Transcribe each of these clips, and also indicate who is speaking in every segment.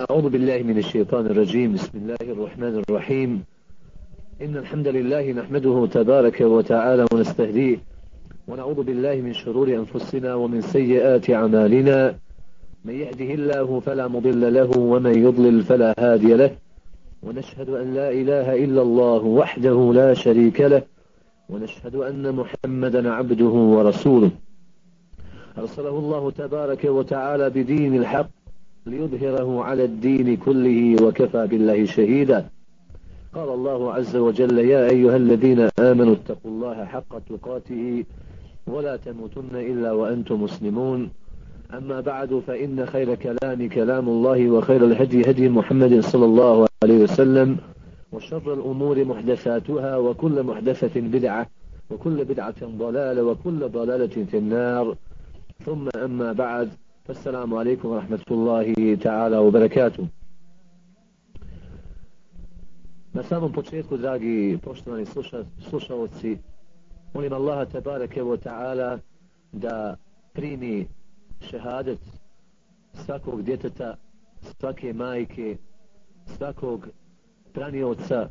Speaker 1: أعوذ بالله من الشيطان الرجيم. بسم الله الرحمن الرحيم. إن الحمد لله نحمده تبارك وتعالى ونستهديه ونعوذ بالله من شرور أنفسنا ومن سيئات أعمالنا. من يهده الله فلا مضل له ومن يضلل فلا هادي له. ونشهد أن لا إله إلا الله وحده لا شريك له. ونشهد أن محمدا عبده ورسوله. أرسله الله تبارك وتعالى بدين الحق. ليظهره على الدين كله وكفى بالله شهيدا. قال الله عز وجل يا أيها الذين آمنوا اتقوا الله حق تقاته ولا تموتن إلا وأنتم مسلمون. أما بعد فإن خير كلام كلام الله وخير الهدي هدي محمد صلى الله عليه وسلم وشر الأمور محدثاتها وكل محدثة بدعة وكل بدعة ضلالة وكل ضلالة في النار. ثم أما بعد فالسلام عليكم ورحمة الله تعالى وبركاته Na samom početku, dragi poštovani sluša, slušalci, molim Allaha tabareke wa ta'ala da primi šehadet svakog djeteta, svake majke, svakog pranioca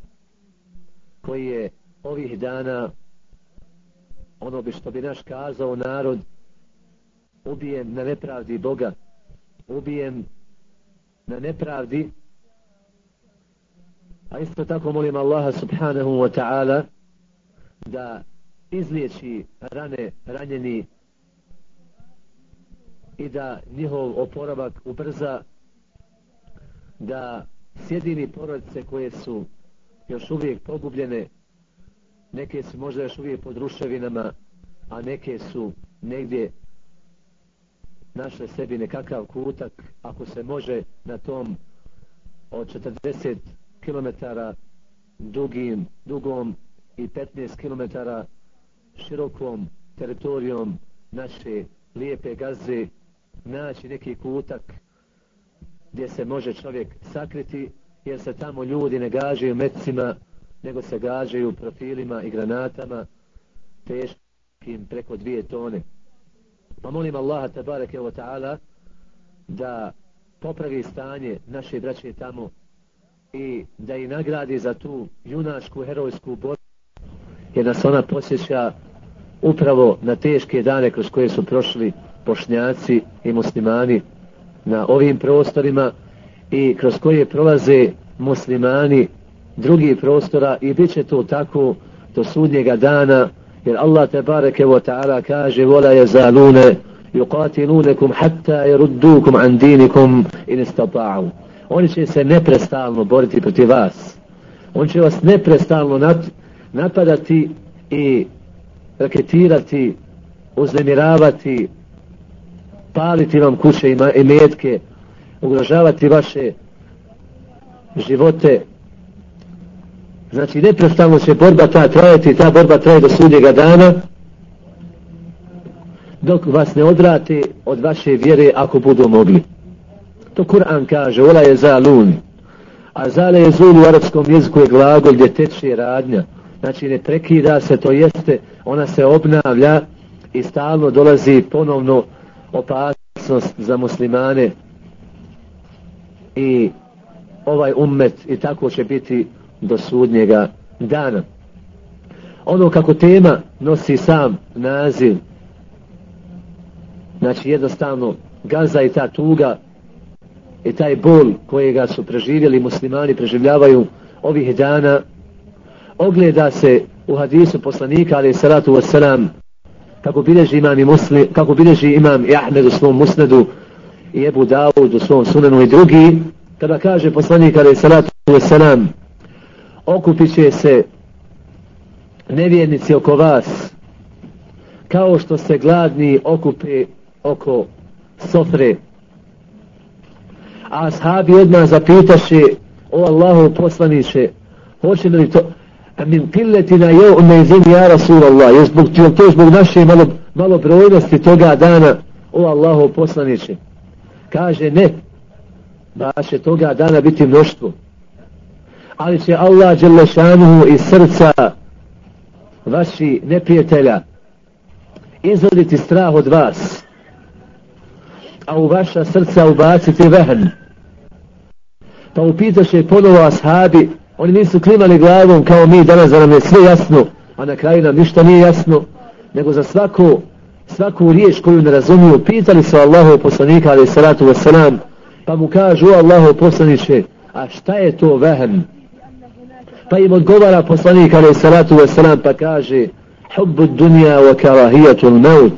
Speaker 1: koji je ovih dana ono bi što bi naš kazao narod ubijen na nepravdi Boga ubijen na nepravdi. A isto tako molim Allaha subhanahu wa ta'ala da izliječi rane ranjeni i da njihov oporavak ubrza da sjedini porodice koje su još uvijek pogubljene neke su možda još uvijek pod ruševinama a neke su negdje našle sebi nekakav kutak ako se može na tom od 40 km dugim, dugom i 15 km širokom teritorijom naše lijepe gaze naći neki kutak gdje se može čovjek sakriti jer se tamo ljudi ne gažaju metcima nego se gažaju profilima i granatama teškim preko dvije tone pa molim Allaha tabareke wa ta'ala da popravi stanje naše braće tamo i da i nagradi za tu junašku, herojsku borbu jer nas ona posjeća upravo na teške dane kroz koje su prošli pošnjaci i muslimani na ovim prostorima i kroz koje prolaze muslimani drugih prostora i bit će to tako do sudnjega dana jer Allah te bareke wa ta'ala kaže vola je zalune yuqatilunekum hatta yaruddukum an dinikum in istata'u. Oni će se neprestalno boriti protiv vas. On će vas neprestalno napadati i raketirati uznemiravati paliti vam kuće i metke ugrožavati vaše živote znači neprestavno će borba ta trajati ta borba traje do sudnjega dana dok vas ne odrate od vaše vjere ako budu mogli. To Kur'an kaže ola je zalun. A zale je zul u arapskom jeziku je glagol gdje teče radnja. Znači ne prekida se to jeste ona se obnavlja i stalno dolazi ponovno opasnost za muslimane. I ovaj ummet i tako će biti do sudnjega dana. Ono kako tema nosi sam naziv, znači jednostavno gaza i ta tuga i taj bol kojega su preživjeli muslimani, preživljavaju ovih dana, ogleda se u hadisu poslanika, ali salatu wasalam, kako bileži imam i muslim, kako bileži imam i Ahmed u svom musnedu i Ebu Dawud u svom sunanu i drugi, kada kaže poslanik, ali salatu wasalam, okupit će se nevjernici oko vas kao što se gladni okupe oko sofre. A ashabi odmah zapitaše o Allahu poslaniće hoće li to min piletina je u mezini ja Rasulallah je zbog, to zbog naše malo, malo brojnosti toga dana o Allahu poslaniće? Kaže ne da će toga dana biti mnoštvo ali će Allah Đelešanuhu iz srca vaši neprijatelja izvoditi strah od vas a u vaša srca ubaciti vehn Pa upitaše ponovo ashabi, oni nisu klimali glavom kao mi danas da nam je sve jasno, a na kraju nam ništa nije jasno, nego za svaku, svaku riječ koju ne razumiju, pitali su Allahu poslanika, ali salatu wasalam, pa mu kažu, Allahu poslaniče, a šta je to vehn? Pa im odgovara poslanik, alaih salatu wasalam, pa kaže, hubbu dunja wa karahijatul maut.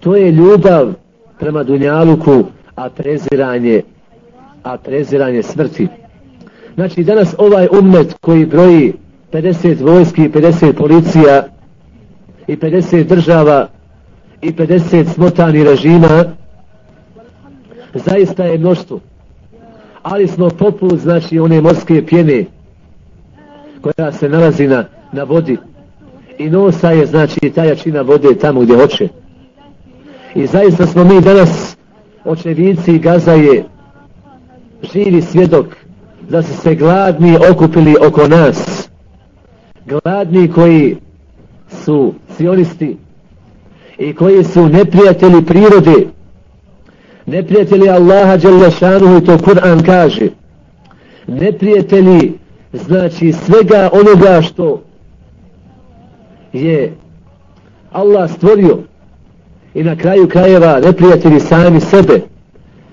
Speaker 1: To je ljubav prema dunjaluku, a preziranje, a preziranje smrti. Znači, danas ovaj ummet koji broji 50 vojski, 50 policija i 50 država i 50 smotani režima, zaista je mnoštvo. Ali smo poput, znači, one morske pjene koja se nalazi na, na vodi i nosa je, znači, ta jačina vode tamo gdje hoće. I zaista smo mi danas očevici Gaza je živi svjedok da su se gladni okupili oko nas. Gladni koji su sionisti i koji su neprijatelji prirode. Neprijatelji Allaha Đalešanu i to Kur'an kaže. Neprijatelji znači svega onoga što je Allah stvorio. I na kraju krajeva neprijatelji sami sebe.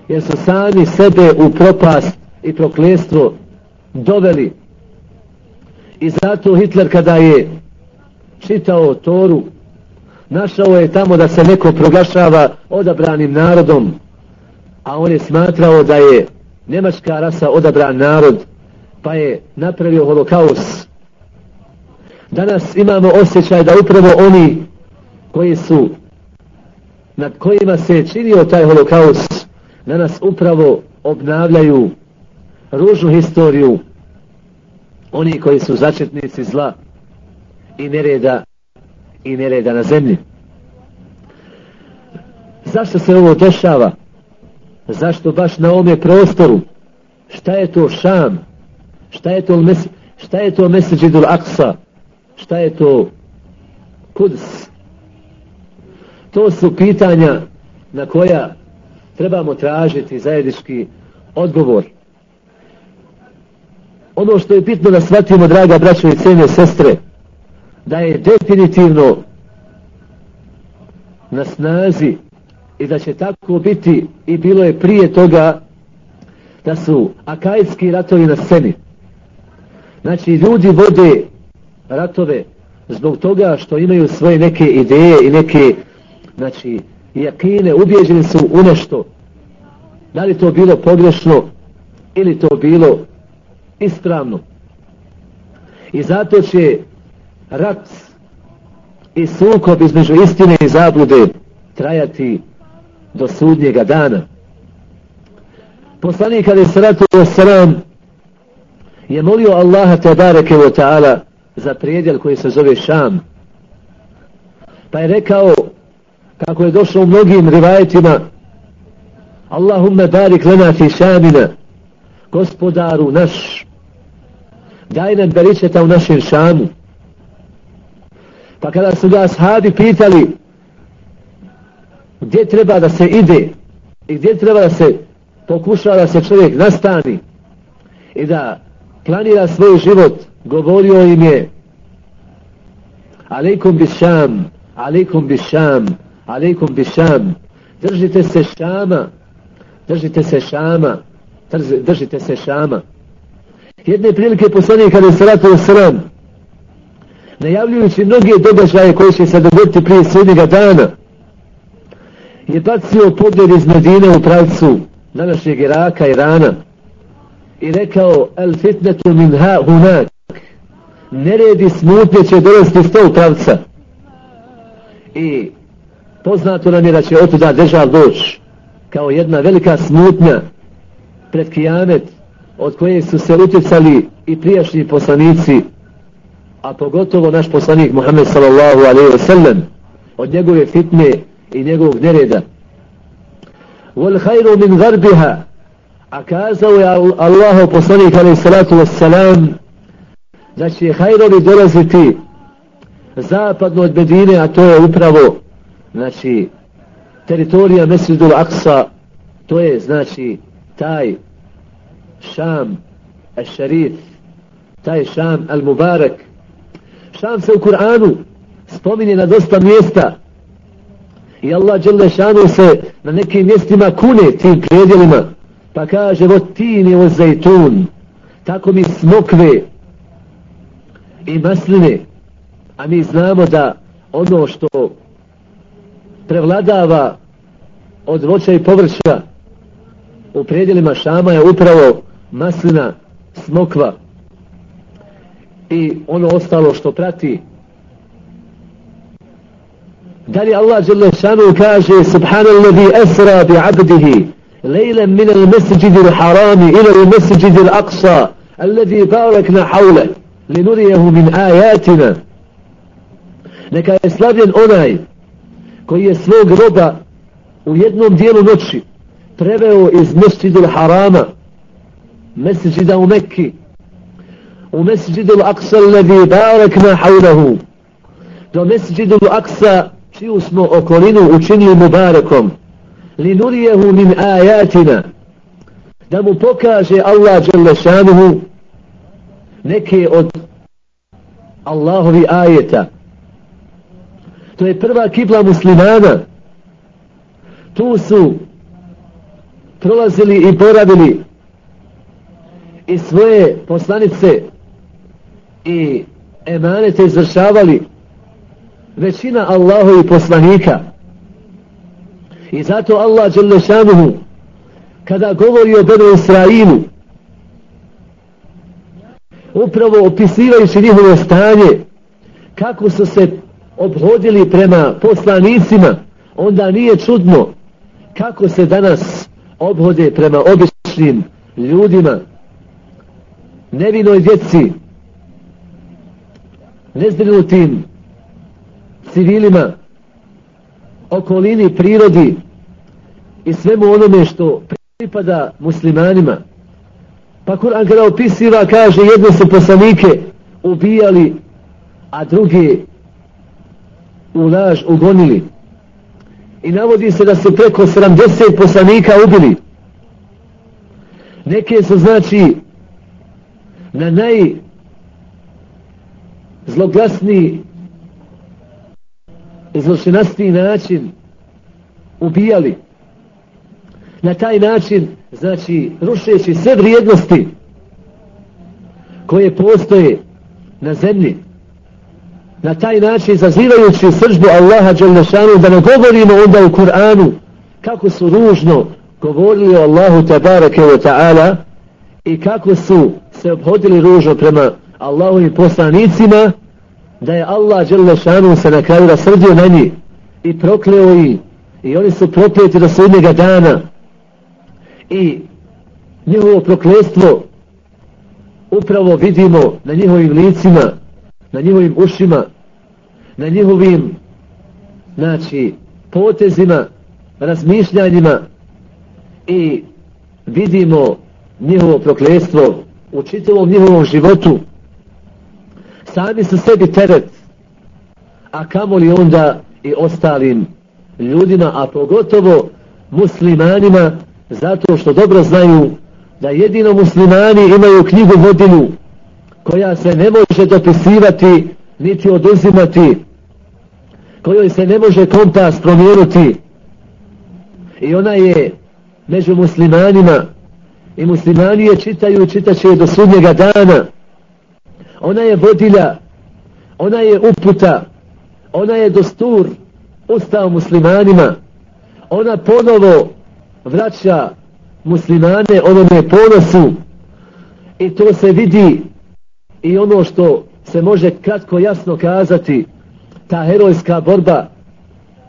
Speaker 1: Jer su sami sebe u propast i proklestvo doveli. I zato Hitler kada je čitao Toru našao je tamo da se neko proglašava odabranim narodom a on je smatrao da je nemačka rasa odabran narod pa je napravio holokaust danas imamo osjećaj da upravo oni koji su nad kojima se činio taj holokaust danas upravo obnavljaju ružnu historiju oni koji su začetnici zla i nereda i nereda na zemlji. Zašto se ovo dešava? Zašto baš na ome prostoru? Šta je to Šam? Šta je to mes šta je to Meseđidul Aksa? Šta je to Kuds? To su pitanja na koja trebamo tražiti zajednički odgovor. Ono što je bitno da shvatimo, draga braćo i cijene sestre, da je definitivno na snazi i da će tako biti i bilo je prije toga da su akajski ratovi na sceni. Znači, ljudi vode ratove zbog toga što imaju svoje neke ideje i neke, znači, jakine, ubjeđeni su u nešto. Da li to bilo pogrešno ili to bilo ispravno. I zato će rat i sukob između istine i zablude trajati do sudnjega dana. Poslanik Ali Sratu Sram je molio Allaha Tebareke wa ta'ala za prijedjel koji se zove Šam. Pa je rekao kako je došlo u mnogim rivajetima Allahumma barik lana fi šamina gospodaru naš daj nam beričeta u našem šamu pa kada su ga ashabi pitali gdje treba da se ide i gdje treba da se pokuša da se čovjek nastani i da planira svoj život govorio im je Aleikum bi šam alaikum bi šam bi šam. Držite se šama držite se šama držite se šama. Jedne prilike poslanik kada je salatu sram najavljujući mnoge događaje koje će se dogoditi prije srednjega dana je bacio pogled iz Medine u pravcu današnjeg Iraka, Irana i rekao el fitnetu min ha hunak. Neredi smutnje će dolesti s tog pravca. I poznato nam je da će otuda držav doći kao jedna velika smutnja pred kijamet od koje su se utjecali i prijašnji poslanici a pogotovo naš poslanik Muhammed sallallahu alaihi wa sallam od njegove fitne i njegovog nereda. Wal khairu min garbiha a kazao je Allah poslanik alaih salatu wassalam da će hajrovi dolaziti zapadno od Medine a to je upravo znači teritorija Mesridul Aksa to je znači taj Šam Al-Sharif, taj Šam al-Mubarak. Šam se u Kur'anu spominje na dosta mjesta i Allah dželle se na nekim mjestima kune tim predjelima pa kaže od tine od zajtun. Tako mi smokve i masline. A mi znamo da ono što prevladava od voća i povrća u predjelima Šama je upravo maslina smokva i ono ostalo što prati. Dalje Allah Jalla Šanu kaže Subhanallazi asra bi abdihi. ليلا min al الحرام al المسجد ila al باركنا al aqsa alladhi barakna hawle linurijehu min neka je slavljen onaj koji je svog roba u jednom dijelu noći preveo iz masjidi al harama Mesjida u Mekki. U masjidi al aqsa alladhi barakna hawlehu do masjidi al aqsa čiju smo okolinu učinili Mubarakom li nurijehu min ajatina da mu pokaže Allah Đelešanuhu neke od Allahovi ajeta. To je prva kibla muslimana. Tu su prolazili i boravili i svoje poslanice i emanete izvršavali većina Allahovi poslanika. I zato Allah Đelešanuhu kada govori o Benu Israilu upravo opisivajući njihovo stanje kako su se obhodili prema poslanicima onda nije čudno kako se danas obhode prema običnim ljudima nevinoj djeci nezbrinutim civilima, okolini, prirodi i svemu onome što pripada muslimanima. Pa Kur'an kada opisiva kaže jedne su poslanike ubijali, a druge u laž ugonili. I navodi se da su preko 70 poslanika ubili. Neke su znači na naj zloglasniji zločinasti način ubijali. Na taj način znači rušeći sve vrijednosti koje postoje na zemlji. Na taj način zazivajući sržbu Allaha Đalešanu da ne govorimo onda u Kur'anu kako su ružno govorili o Allahu tabarake wa ta'ala i kako su se obhodili ružno prema Allahovim poslanicima da je Allah Đelešanu se na kraju rasrdio na njih i prokleo ih. I oni su prokleti do sudnjega dana. I njihovo prokletstvo upravo vidimo na njihovim licima na njihovim ušima na njihovim znači potezima razmišljanjima i vidimo njihovo prokletstvo u čitavom njihovom životu sami su sebi teret a kamo li onda i ostalim ljudima a pogotovo muslimanima zato što dobro znaju da jedino muslimani imaju knjigu vodinu koja se ne može dopisivati niti oduzimati kojoj se ne može kompas promijenuti i ona je među muslimanima. I muslimani je čitaju čitaće do sudnjega dana ona je vodilja, ona je uputa, ona je dostur ustao muslimanima, ona ponovo vraća muslimane onome ponosu. I to se vidi i ono što se može kratko jasno kazati. Ta herojska borba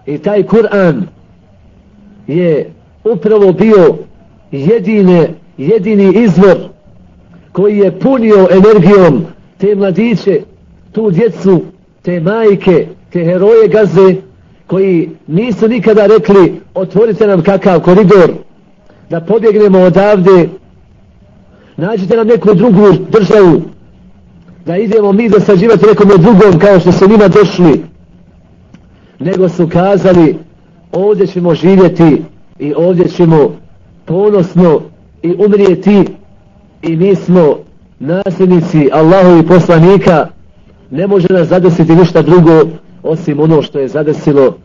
Speaker 1: i taj Kur'an je upravo bio jedine, jedini izvor koji je punio energijom te mladiće, tu djecu, te majke, te heroje gaze, koji nisu nikada rekli otvorite nam kakav koridor, da pobjegnemo odavde, nađite nam neku drugu državu, da idemo mi dosađivati nekom drugom kao što su njima došli, nego su kazali ovdje ćemo živjeti i ovdje ćemo ponosno i umrijeti i mi smo nasljednici Allahovi poslanika ne može nas zadesiti ništa drugo osim ono što je zadesilo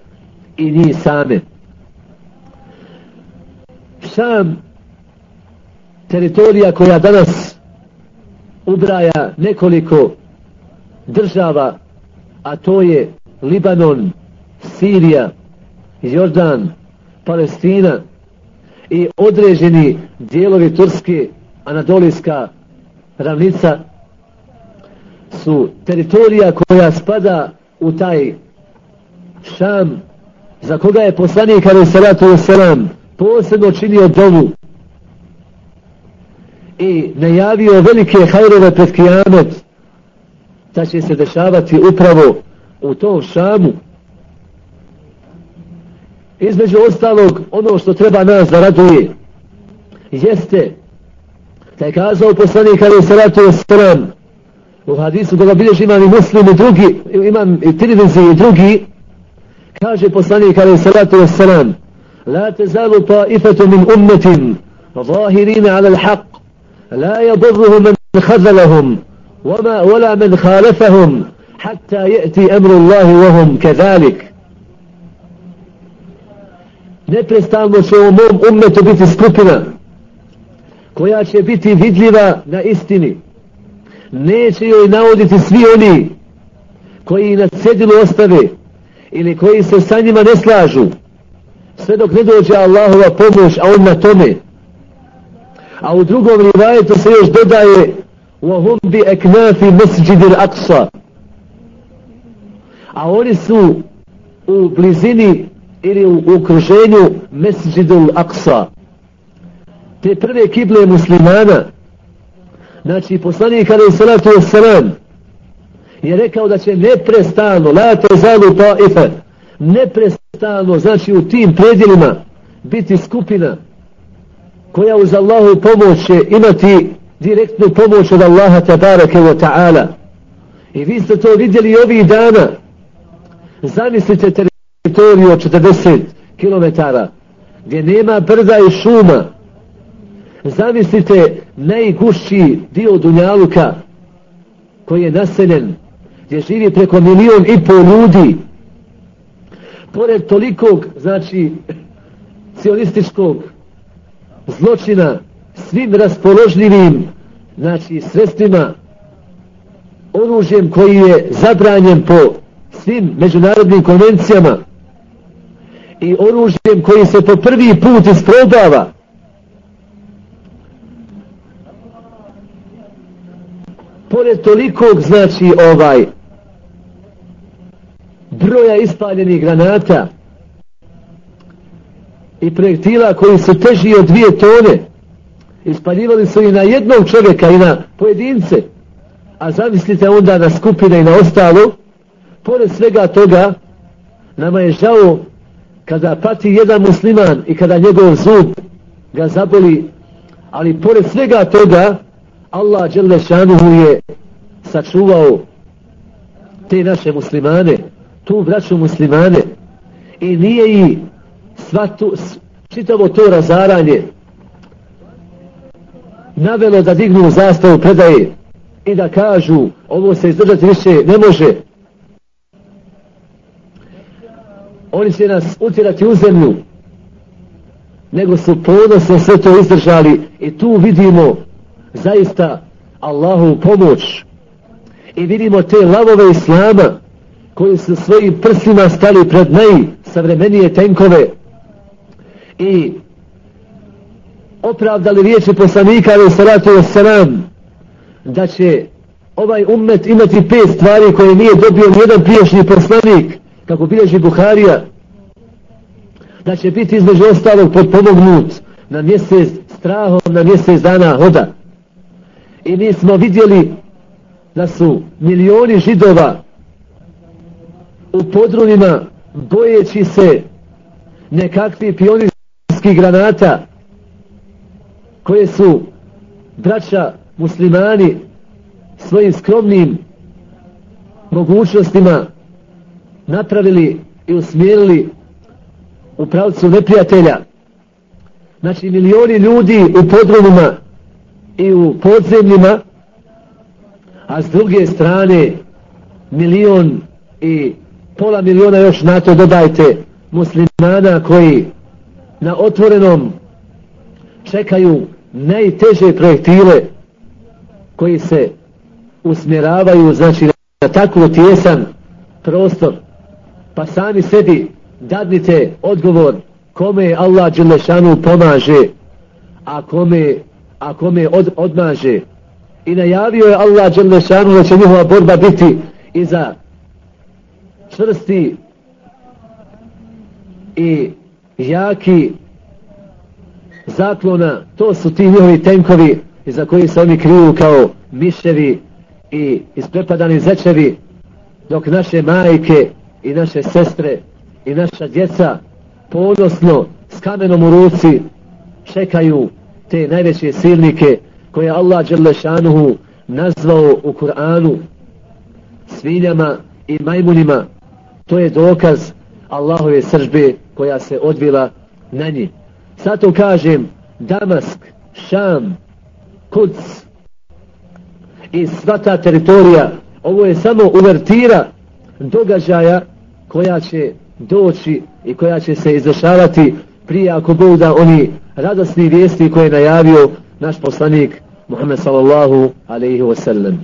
Speaker 1: i njih same. Sam teritorija koja danas ubraja nekoliko država a to je Libanon, Sirija, Jordan, Palestina i određeni dijelovi Turske, Anadolijska ravnica su teritorija koja spada u taj šam za koga je poslanik ali salatu wasalam posebno činio dovu i najavio velike hajrove pred kijamet. Da će se dešavati upravo u tom šamu. Između ostalog ono što treba nas da raduje jeste da je kazao poslanik ali salatu wasalam u hadisu koga bilješ imam i muslim i drugi imam i tirvizi i drugi kaže poslanik ali salatu wasalam la te zalu taifatu min ummetin zahirina ala l'haq la yadurruhu man khazalahum وما ولا من خالفهم حتى يأتي أمر الله وهم كذلك neprestano će u mom ummetu biti skupina koja će biti vidljiva na istini neće joj navoditi svi oni koji na cedilu ostave ili koji se sa njima ne slažu sve dok ne dođe Allahova pomoć a on na tome a u drugom rivajetu se još dodaje وهم بأكناف مسجد الأقصى a oni su u blizini ili u okruženju Mesđidul Aqsa te prve kible muslimana. Znači poslanik alaih salatu wasalam je rekao da će neprestano la te zalu taife neprestano znači u tim predjelima biti skupina koja uz Allahu pomoć će imati direktnu pomoć od Allaha tabarake wa ta'ala. I vi ste to vidjeli ovih dana. Zamislite teritoriju od 40 km gdje nema brda i šuma zamislite najgušći dio Dunjaluka koji je naseljen gdje živi preko milion i pol ljudi. Pored tolikog znači cionističkog zločina svim raspoložljivim znači sredstvima oružjem koji je zabranjen po svim međunarodnim konvencijama i oružjem koji se po prvi put isprobava pored tolikog znači ovaj broja ispaljenih granata i projektila koji su teži od dvije tone ispaljivali su i na jednog čovjeka i na pojedince. A zamislite onda na skupine i na ostalo pored svega toga nama je žao kada pati jedan musliman i kada njegov zub ga zaboli ali pored svega toga Allah Đelešanuhu je sačuvao te naše muslimane tu braću muslimane. I nije i svatu, čitavo to razaranje navelo da dignu zastavu predaje i da kažu ovo se izdržati više ne može. Oni će nas utjerati u zemlju nego su ponosno sve to izdržali i tu vidimo zaista Allahu pomoć. I vidimo te lavove Islama koji su svojim prsima stali pred najsavremenije tenkove. I opravdali riječi poslanika ali salatu wasalam da će ovaj ummet imati pet stvari koje nije dobio nijedan priješnji poslanik kako bilježi Buharija da će biti između ostalog podpomognut na mjesec strahom na mjesec dana hoda i mi smo vidjeli da su milioni židova u podrumima bojeći se nekakvi pionirskih granata koje su braća muslimani svojim skromnim mogućnostima napravili i usmjerili u pravcu neprijatelja. Znači milioni ljudi u podrumima i u podzemljima, a s druge strane milion i pola miliona još na to dodajte muslimana koji na otvorenom čekaju najteže projektile koji se usmjeravaju znači na takvu tjesan prostor. Pa sami sebi dadnite odgovor kome Allah Đelešanu pomaže a kome, a kome od, odmaže. I najavio je Allah Đelešanu da će njihova borba biti iza čvrsti i jaki zaklona, to su ti njihovi tenkovi iza koji se oni kriju kao miševi i isprepadani zečevi, dok naše majke i naše sestre i naša djeca ponosno s kamenom u ruci čekaju te najveće silnike koje Allah Đerlešanuhu nazvao u Kur'anu. Svinjama i majmunima to je dokaz Allahove sržbe koja se odvila na njih Zato kažem Damask, Šam, Kuc i sva ta teritorija, ovo je samo uvertira događaja koja će doći i koja će se izrašavati prije ako Bog da oni radosni vijesti koje je najavio naš poslanik Muhammed sallallahu alaihi wa sallam.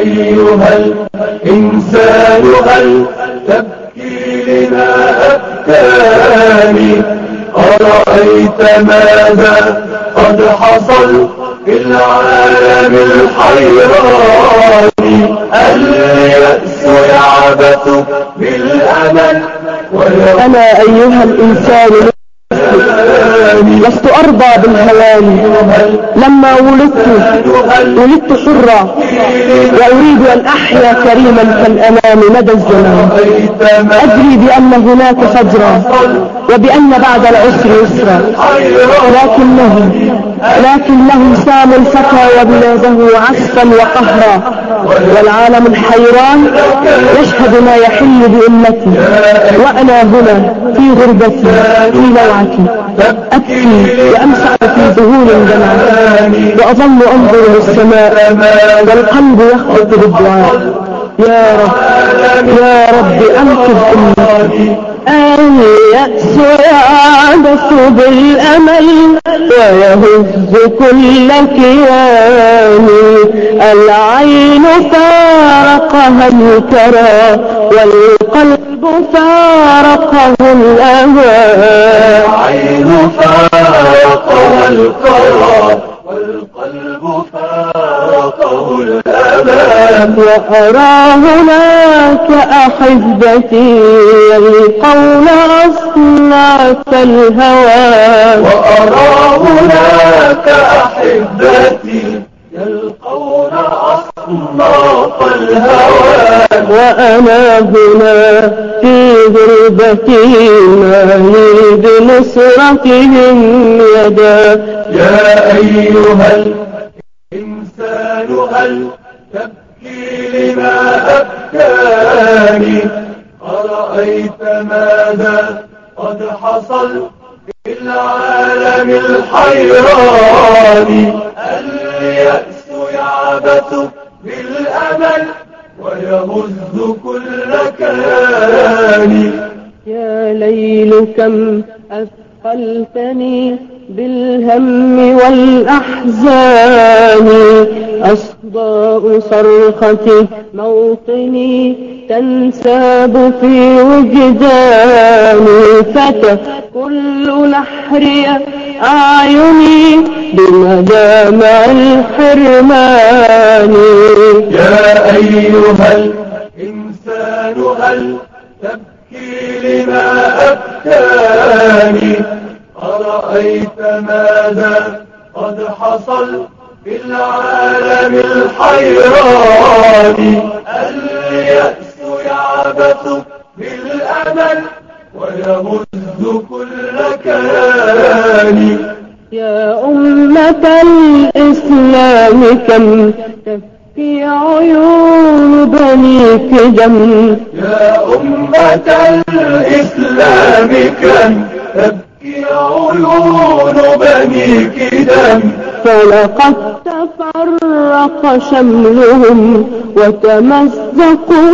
Speaker 2: أيها الإنسان هل أبكاني أرأيت ماذا قد حصل في العالم الحيران اليأس يعبث بالأمل
Speaker 3: أنا أيها الإنسان لست أرضى بالهوان لما ولدت ولدت حرة وأريد أن أحيا كريما كالأمام مدى الزمان. أدري بأن هناك فجرا وبأن بعد العسر يسرا. لكنهم لكنهم ساموا الفتى وبلاده عسفا وقهرا. والعالم الحيران يشهد ما يحل بأمتي. وأنا هنا في غربتي في لوعتي. أبكي وأمسح في ذهول دمعة وأظل أنظر للسماء والقلب يخطط بالدعاء. يا رب يا رب أنقذ أمتي. اليأس يعبث بالأمل ويهز كل كياني العين فارقها الكرى والقلب فارقه الأهوى.
Speaker 2: العين فارقها الكرى والقلب فارقه الأمان.
Speaker 3: وأرى هناك أحبتي يلقون أصناف الهوى
Speaker 2: وأرى هناك أحبتي يلقون أصناف الهوان
Speaker 3: وأنا هنا في غربتي مالي بنصرتهم يدا.
Speaker 2: يا أيها هل تبكي لما أبكاني. أرأيت ماذا قد حصل في العالم الحيران اليأس يعبث بالأمل ويهز كل كيان
Speaker 3: يا ليل كم أثقلتني بالهم والأحزان. أصداء صرخة موطني تنساب في وجداني فتى كل لحري أعيني بمدامع الحرمان.
Speaker 2: يا أيها الإنسان هل تبكي لما أبكاني؟ أرأيت ماذا قد حصل في العالم الحيران اليأس يعبث بالأمل ويهز كل كيان
Speaker 3: يا أمة الإسلام كم تبكي عيون بنيك دم
Speaker 2: يا أمة الإسلام كم تبكي عيون بنيك دم
Speaker 3: فلقد تفرق شملهم وتمزقوا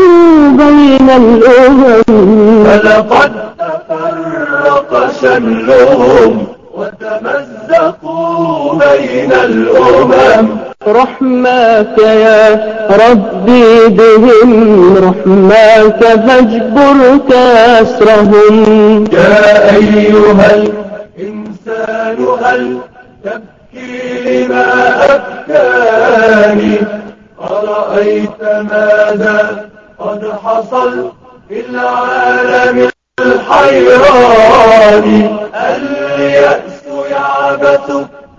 Speaker 3: بين الأمم.
Speaker 2: فلقد تفرق شملهم وتمزقوا بين الأمم.
Speaker 3: رحماك يا ربي بهم رحماك فاجبر كسرهم
Speaker 2: يا أيها الإنسان هل تبكي لما أبكاني أرأيت ماذا قد حصل في العالم الحيران. اليأس يعبث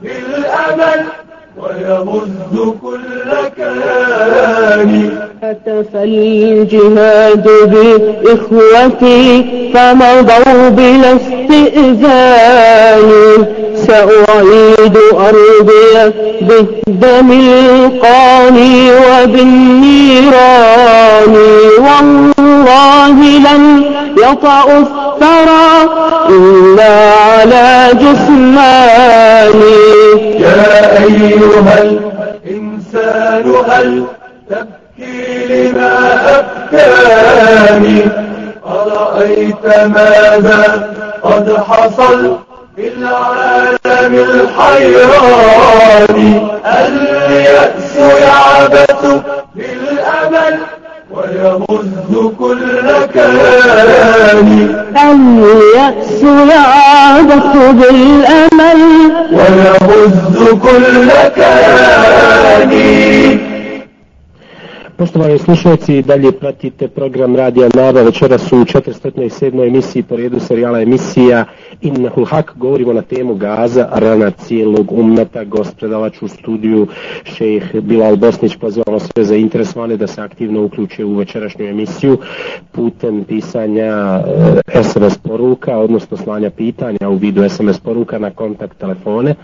Speaker 2: بالأمل ويهز كل كيان
Speaker 3: هتف الجهاد بإخوتي فمضوا بلا استئذان. سأعيد أرضي بالدم القاني وبالنيران. والله لن يطأ الثرى إلا على جسماني
Speaker 2: يا أيها الإنسان هل أبكاني أرأيت ماذا قد حصل في العالم الحيران اليأس يعبث بالأمل ويهز كل كيان
Speaker 3: اليأس يعبث بالأمل
Speaker 2: ويهز كل كيان
Speaker 4: Poštovani slušalci, dalje pratite program Radija Nava. Večeras u 407. emisiji po redu serijala emisija Innahul Hak. Govorimo na temu gaza, rana cijelog umnata. Gost predavač u studiju, šejh Bilal Bosnić. Pozivamo sve zainteresovane da se aktivno uključe u večerašnju emisiju putem pisanja eh, SMS poruka, odnosno slanja pitanja u vidu SMS poruka na kontakt telefone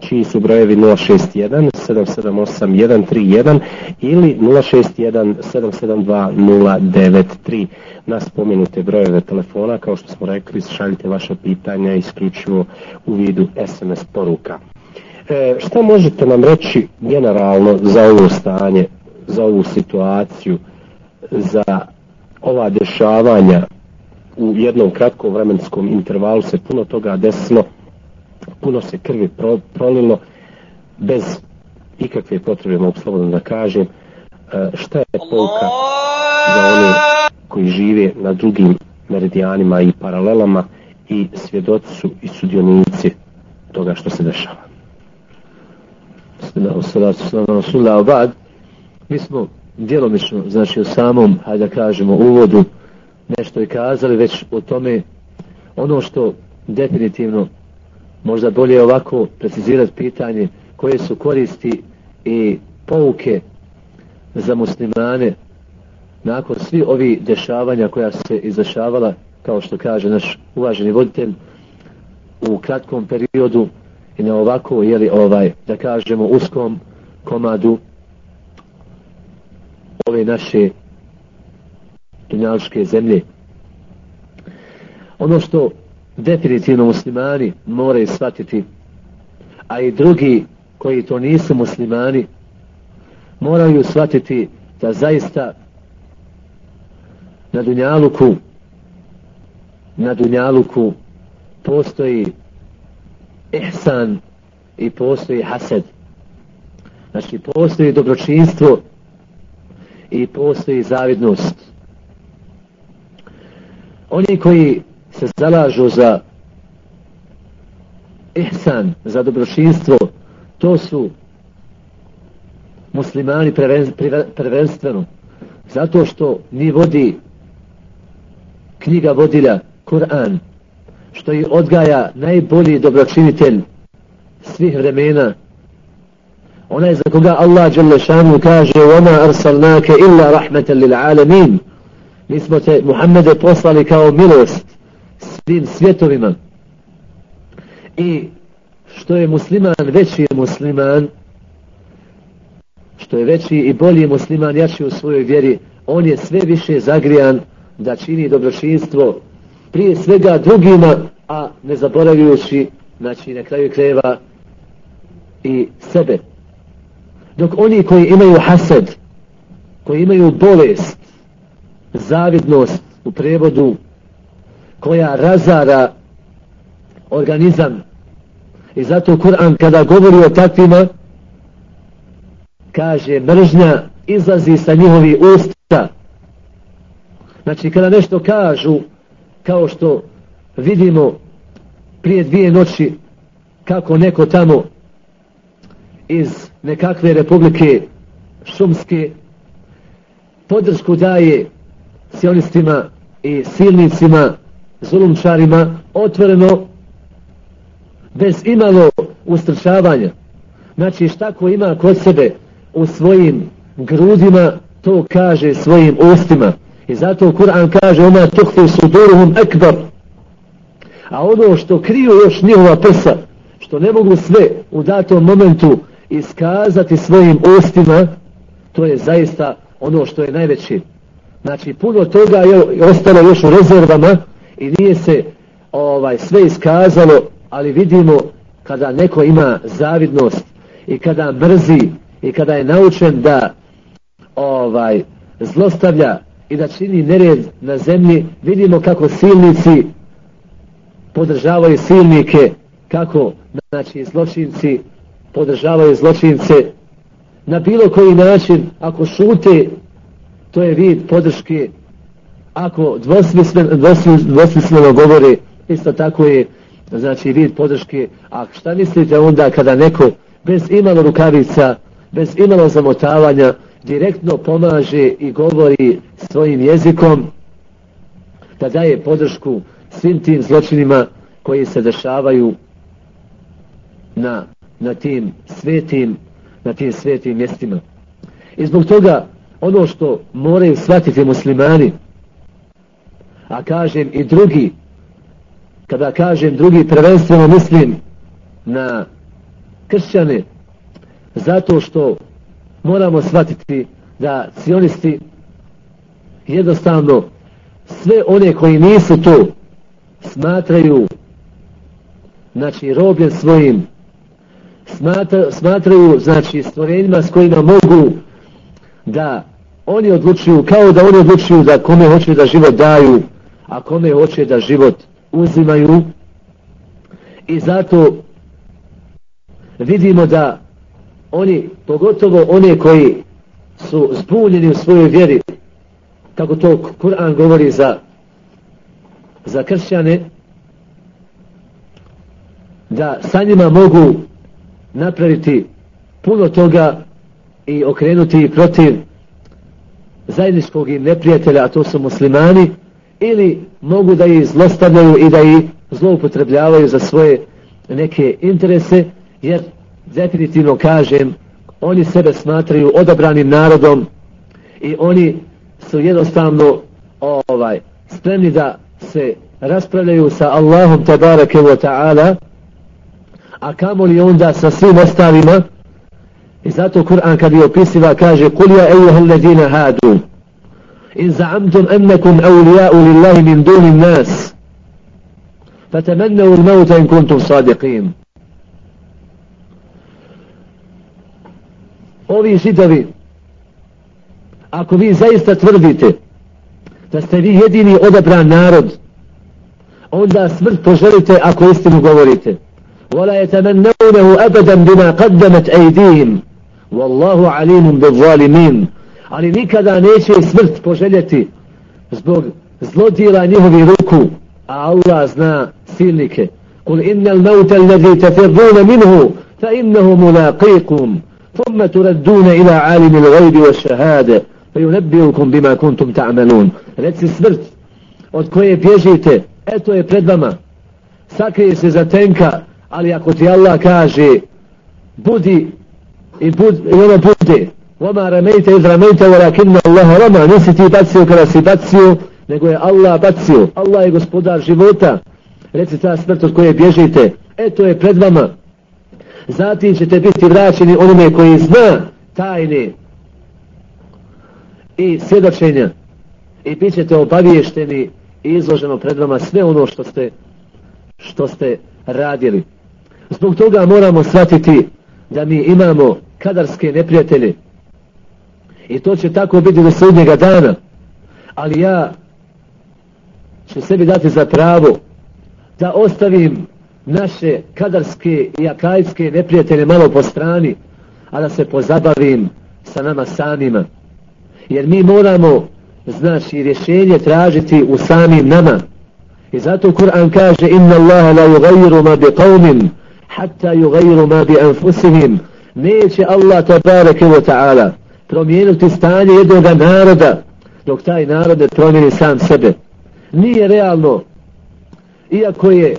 Speaker 4: čiji su brojevi 061 778 131 ili 061 772 093 na spomenute brojeve telefona kao što smo rekli šaljite vaše pitanja isključivo u vidu SMS poruka. E, šta možete nam reći generalno za ovo stanje za ovu situaciju za ova dešavanja u jednom kratkom vremenskom intervalu? Se puno toga desilo puno se krvi pro, prolilo bez ikakve potrebe mogu slobodno da kažem. E, šta je pouka za one koji žive na drugim meridijanima i paralelama i svjedoci su i sudionici toga što se dešava?
Speaker 1: Mi smo djelomično znači o samom hajde da kažemo uvodu nešto i kazali već o tome. Ono što definitivno možda bolje ovako precizirati pitanje koje su koristi i pouke za muslimane nakon svi ovi dešavanja koja se izdešavala kao što kaže naš uvaženi voditelj u kratkom periodu i na ovako jeli ovaj da kažemo uskom komadu ove naše dunjaličke zemlje. Ono što definitivno muslimani moraju shvatiti, a i drugi koji to nisu muslimani, moraju shvatiti da zaista na Dunjaluku na Dunjaluku postoji ihsan i postoji hased. Znači, postoji dobročinstvo i postoji zavidnost. Oni koji se zalažu za ihsan, za dobrošinstvo, to su muslimani prvenstveno. Zato što ni vodi knjiga vodilja, Kur'an, što i odgaja najbolji dobročinitelj svih vremena, onaj za koga Allah Đalešanu kaže وَمَا أَرْسَلْنَاكَ إِلَّا رَحْمَةً لِلْعَالَمِينَ Mi smo te Muhammede poslali kao milost svim svjetovima. I što je musliman veći je musliman, što je veći i bolji musliman jači u svojoj vjeri, on je sve više zagrijan da čini dobročinstvo prije svega drugima, a ne zaboravljujući, znači na kraju kreva i sebe. Dok oni koji imaju hased, koji imaju bolest, zavidnost u prevodu, koja razara organizam, i zato Kur'an kada govori o takvima, kaže mržnja izlazi sa njihovi usta. Znači kada nešto kažu, kao što vidimo prije dvije noći, kako neko tamo iz nekakve republike šumske podršku daje sionistima i silnicima, zulumčarima, otvoreno, bez imalo ustrčavanja. Znači šta ko ima kod sebe u svojim grudima, to kaže svojim ustima. I zato Kur'an kaže ona tuhfi suduruhum ekbar. A ono što kriju još njihova prsa, što ne mogu sve u datom momentu iskazati svojim ustima, to je zaista ono što je najveće. Znači, puno toga je ostalo još u rezervama i nije se ovaj sve iskazalo, ali vidimo kada neko ima zavidnost i kada mrzi i kada je naučen da ovaj zlostavlja i da čini nered na zemlji, vidimo kako silnici podržavaju silnike, kako znači zločinci podržavaju zločince. Na bilo koji način, ako šute, to je vid podrške, ako dvosmisleno, dvosmisleno govori, isto tako je znači vid podrške, a šta mislite onda kada neko bez imalo rukavica, bez imalo zamotavanja, direktno pomaže i govori svojim jezikom, da daje podršku svim tim zločinima koji se dešavaju na na tim svetim na tim svetim mjestima. I zbog toga ono što moraju shvatiti muslimani a kažem i drugi. Kada kažem drugi prvenstveno mislim na kršćane. Zato što moramo shvatiti da cionisti jednostavno sve one koji nisu tu smatraju znači robljen svojim. Smatra, smatraju znači stvorenjima s kojima mogu da oni odlučuju kao da oni odlučuju da kome hoće da život daju a kome hoće da život uzimaju? I zato vidimo da oni, pogotovo one koji su zbunjeni u svojoj vjeri kako to Kur'an govori za za kršćane da sa njima mogu napraviti puno toga i okrenuti protiv zajedničkog neprijatelja, a to su muslimani, ili mogu da ih zlostavljaju i da ih zloupotrebljavaju za svoje neke interese, jer definitivno kažem, oni sebe smatraju odabranim narodom i oni su jednostavno ovaj spremni da se raspravljaju sa Allahom tabarake wa ta'ala a kamo li onda sa svim ostalima. I zato Kur'an kad je opisiva kaže kul ja ejuha ledina hadu. إن زعمتم أنكم أولياء لله من دون الناس فتمنوا الموت إن كنتم صادقين. Ovi židovi, ako vi zaista tvrdite da ste vi jedini odabran narod, onda smrt poželite ako وَلَا يَتَمَنَّوْنَهُ أَبَدًا بِمَا قَدَّمَتْ أَيْدِيهِمْ. وَاللَّهُ عَلِيمٌ بِالظَّالِمِينَ. ali nikada neće smrt poželjeti zbog zlodjela njihovi ruku, a Allah zna silnike. Kul innal mauta alladhi tafirrun minhu fa innahu mulaqikum thumma turadduna ila alimil al-ghayb wa ash-shahada fayunabbiukum bima kuntum ta'malun. Reci smrt od koje bježite, eto je pred vama. Sakrije se za tenka, ali ako ti Allah kaže budi i, bud, i ono bude, vama ramejte iz ramejte ولكن الله rama nisi ti bacio kada si bacio nego je Allah bacio Allah je gospodar života reci ta smrt od koje bježite, Eto je pred vama. Zatim ćete biti vraćeni onome koji zna tajne i svjedočenja i bit ćete obaviješteni i izloženo pred vama sve ono što ste što ste radili. Zbog toga moramo shvatiti da mi imamo kadarske neprijatelje. I to će tako biti do sudnjega dana. Ali ja ću sebi dati za pravo da ostavim naše kadarske i akajske neprijatelje malo po strani, a da se pozabavim sa nama samima. Jer mi moramo, znači, rješenje tražiti u samim nama. I zato Kur'an kaže Inna Allaha la yugayru ma bi qavmin hatta yugayru ma bi anfusihim neće Allah tabareke wa ta'ala promijenuti stanje jednog naroda dok taj narod ne promijeni sam sebe. Nije realno iako je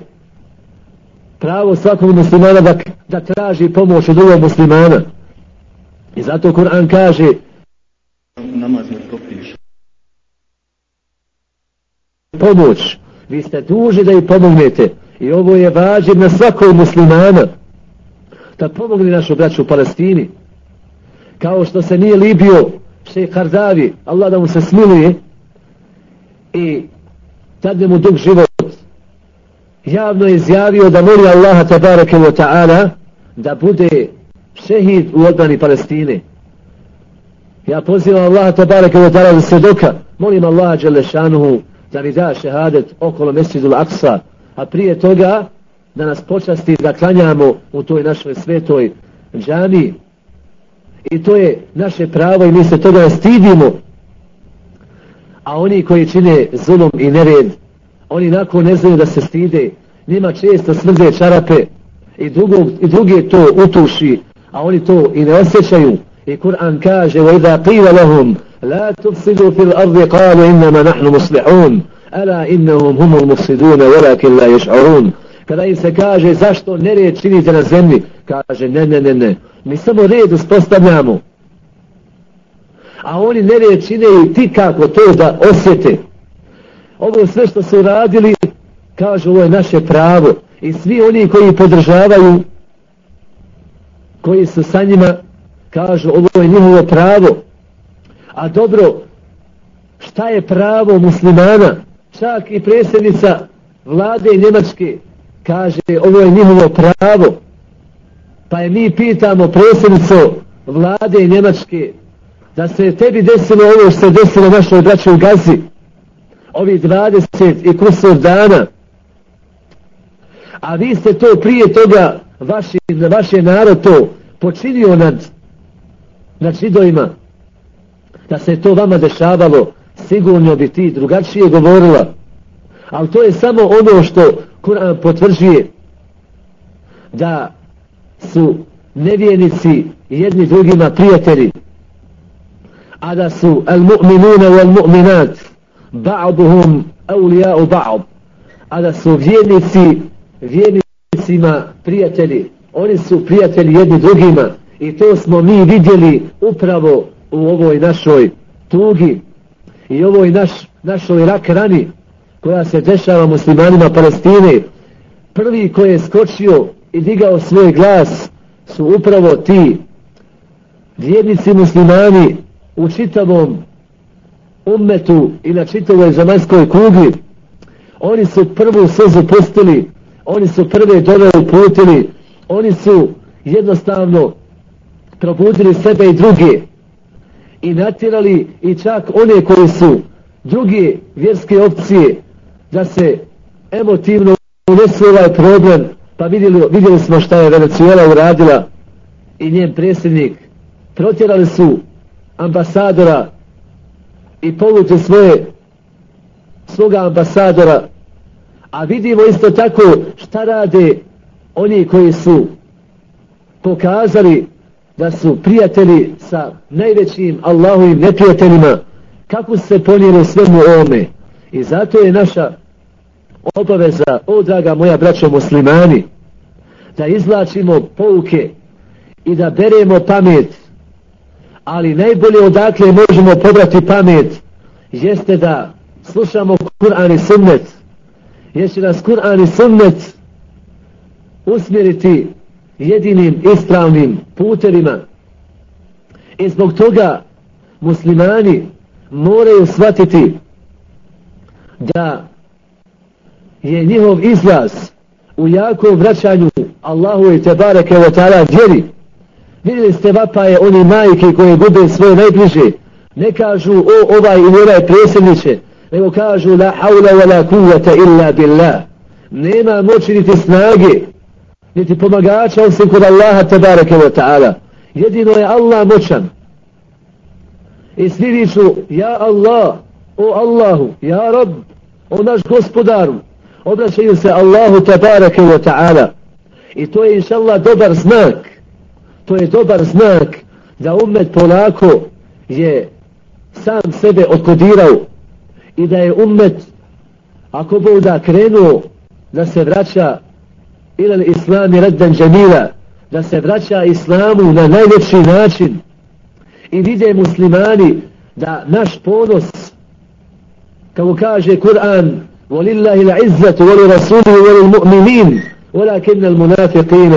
Speaker 1: pravo svakog muslimana da, da traži pomoć od drugog muslimana. I zato Kur'an kaže namaz ne propiše. Pomoć. Vi ste duži da ih pomognete. I ovo je vađiv na svakog muslimana da pomogli našu braću u Palestini. Kao što se nije libio šeha Hardavi, Allah da mu se smiluje i tad mu dug život. Javno je izjavio da moli Allaha tabareke wa ta'ala da bude šehid u odbrani Palestine. Ja pozivam Allaha tabareke wa ta'ala za svedoka. Molim Allaha Đelešanuhu da mi da šehadet okolo mesjidu Aksa. A prije toga da nas počasti da klanjamo u toj našoj svetoj džami. I to je naše pravo i mi se toga ne stidimo. A oni koji čine zulom i nered, oni nakon ne znaju da se stide, njima često smrde čarape i, drugog, i drugi to utuši, a oni to i ne osjećaju. I Kur'an kaže, وَإِذَا قِيلَ لَهُمْ لَا تُفْسِدُوا فِي الْأَرْضِ قَالُوا إِنَّمَا نَحْنُ مُصْلِحُونَ أَلَا إِنَّهُمْ هُمُ الْمُفْسِدُونَ وَلَكِنْ لَا يَشْعُرُونَ kada im se kaže zašto nered činite na zemlji, kaže ne, ne, ne, ne, mi samo red uspostavljamo. A oni nered čine i ti kako to da osjete. Ovo sve što su radili, kaže ovo je naše pravo. I svi oni koji podržavaju, koji su sa njima, kažu ovo je njihovo pravo. A dobro, šta je pravo muslimana? Čak i predsjednica vlade Njemačke, kaže ovo je njihovo pravo pa je mi pitamo predsjednicu vlade Njemačke da se tebi desilo ovo što se desilo našoj braćoj Gazi ovi 20 i kusur dana? A vi ste to prije toga vaši, vaš je narod to počinio nad nad židovima. Da se to vama dešavalo sigurno bi ti drugačije govorila. Ali to je samo ono što Kur'an potvrđuje da su nevjenici jedni drugima prijatelji. A da su al mu'minuna wal mu'minat ba'duhum awliya'u ba'd. A da su vjernici vjernicima prijatelji oni su prijatelji jedni drugima. I to smo mi vidjeli upravo u ovoj našoj tugi i ovoj naš, našoj rak rani koja se dešava muslimanima Palestine, prvi koji je skočio i digao svoj glas su upravo ti vjernici muslimani u čitavom ummetu i na čitavoj zemaljskoj kugi. Oni su prvu suzu pustili, oni su prve dove uputili, oni su jednostavno probudili sebe i druge i natirali i čak one koji su druge vjerske opcije da se emotivno unesu ovaj problem, pa vidjeli, vidjeli smo šta je Venezuela uradila i njen predsjednik. Protjerali su ambasadora i povukli svoje svoga ambasadora, a vidimo isto tako šta rade oni koji su pokazali da su prijatelji sa najvećim Allahovim neprijateljima, kako se ponijeli svemu ovome. I zato je naša obaveza, o draga moja braćo muslimani, da izlačimo pouke i da beremo pamet. Ali najbolje odakle možemo pobrati pamet jeste da slušamo Kur'an i sunnet jer će nas Kur'an i sunnet usmjeriti jedinim ispravnim puterima i zbog toga muslimani moraju shvatiti da je njihov izlaz u jakom vraćanju Allahu i Tebareke wa ta'ala vjeri. Vidjeli ste vapaje oni majke koje gube svoje najbliže. Ne kažu o ovaj ili ovaj predsjedniče nego kažu la haula wa la kuvata illa billah. Nema moći niti snage niti pomagača osim kod Allaha Tebareke wa ta'ala. Jedino je Allah moćan. I svi viču ja Allah o Allahu ja Rab o naš gospodaru obraćaju se Allahu tabaraka wa ta'ala. I to je inša Allah dobar znak. To je dobar znak da umet polako je sam sebe odkodirao i da je umet ako Bog da krenuo da se vraća ili islami redden džemila da se vraća islamu na najveći način. I vide muslimani da naš ponos kao kaže Kur'an وَلِلَّهِ الْعِزَّةُ وَلِرَسُولِهِ وَلِلْمُؤْمِنِينَ وَلَكِنَّ الْمُنَافِقِينَ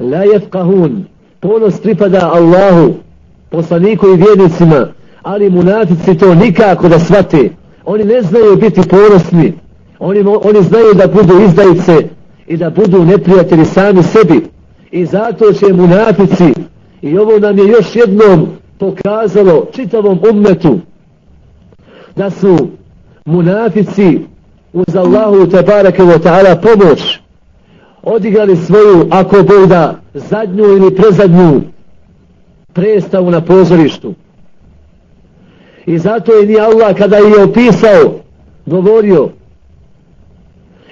Speaker 1: لَا يَفْقَهُونَ ponos pripada Allahu poslaniku i vjernicima ali munafici to nikako da svate oni ne znaju biti ponosni oni, oni znaju da budu izdajice i da budu neprijatelji sami sebi i zato će munafici i ovo nam je još jednom pokazalo čitavom ummetu da su munafici uz Allahu tabarake wa ta'ala pomoć. Odigrali svoju ako Bog da zadnju ili prezadnju predstavu na pozorištu. I zato je ni Allah kada je opisao govorio